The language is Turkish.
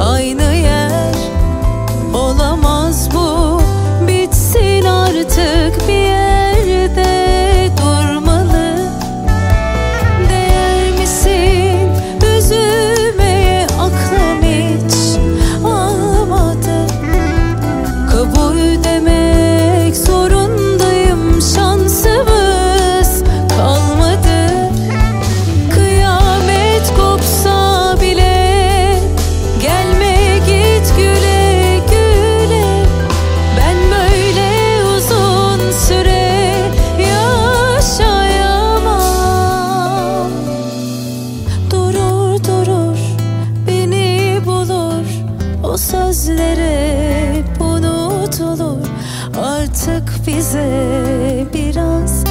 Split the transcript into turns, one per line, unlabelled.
aynı yer olamaz bu. Bitsin artık bir yerde durmalı. Değer misin? Üzülmeye aklım hiç almadı kabul deme Artık bize biraz